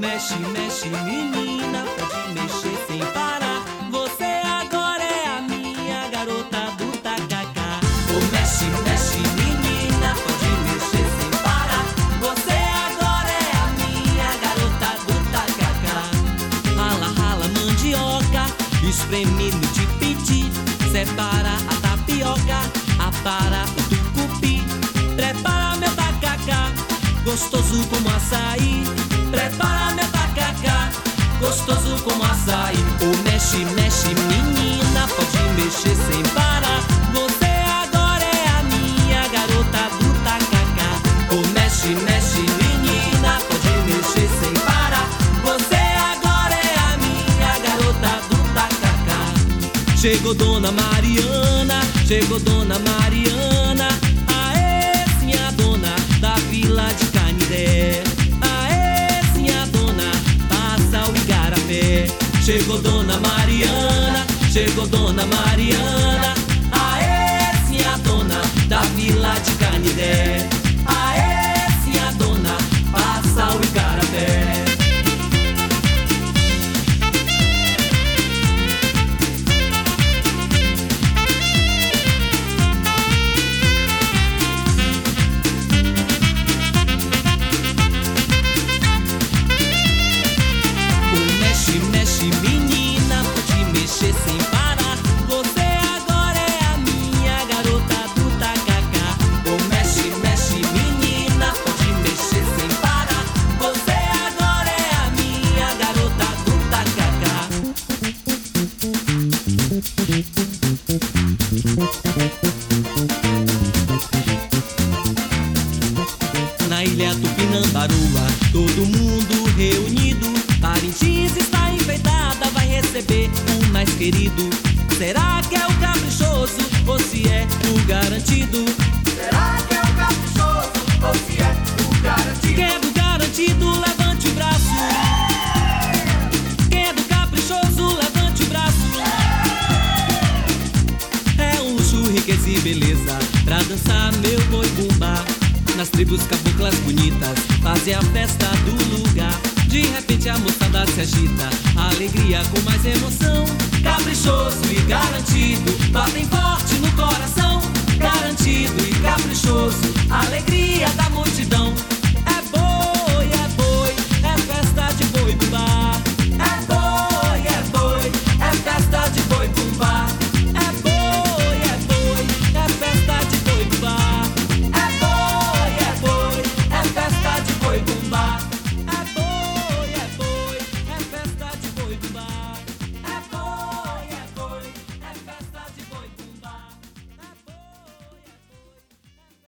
mexe, mexe, menina, pode mexer sem parar. Você agora é a minha garota do tacacá. O mexe, mexe, menina, pode mexer sem parar. Você agora é a minha garota do tacacá. Rala, rala, mandioca, espreme no tipiti, separa a tapioca, apara o tucupi, prepara meu tacacá, gostoso como açaí. Prepara meu tacacá, gostoso como açaí. O mexe, mexe, menina, pode mexer sem parar. Você agora é a minha garota do tacacá. O mexe, mexe, menina, pode mexer sem parar. Você agora é a minha garota do tacacá. Chegou Dona Mariana, chegou Dona Mariana. Chegou Dona Mariana, chegou Dona Mariana. Menina, pode mexer sem parar. Você agora é a minha garota do tacacá. O mexe, mexe, menina, pode mexer sem parar. Você agora é a minha garota do tacacá. Na ilha Tupinambarua, todo mundo reunido. Parintins está querido. Será que é o caprichoso ou se é o garantido? Será que é o caprichoso ou se é o garantido? Quem é do garantido, levante o braço. Quem é do caprichoso, levante o braço. É um luxo, riqueza e beleza pra dançar meu boi bumbá. Nas tribos caboclas bonitas fazem a festa do lugar. De repente a moçada se agita, alegria com mais emoção. Caprichoso e garantido,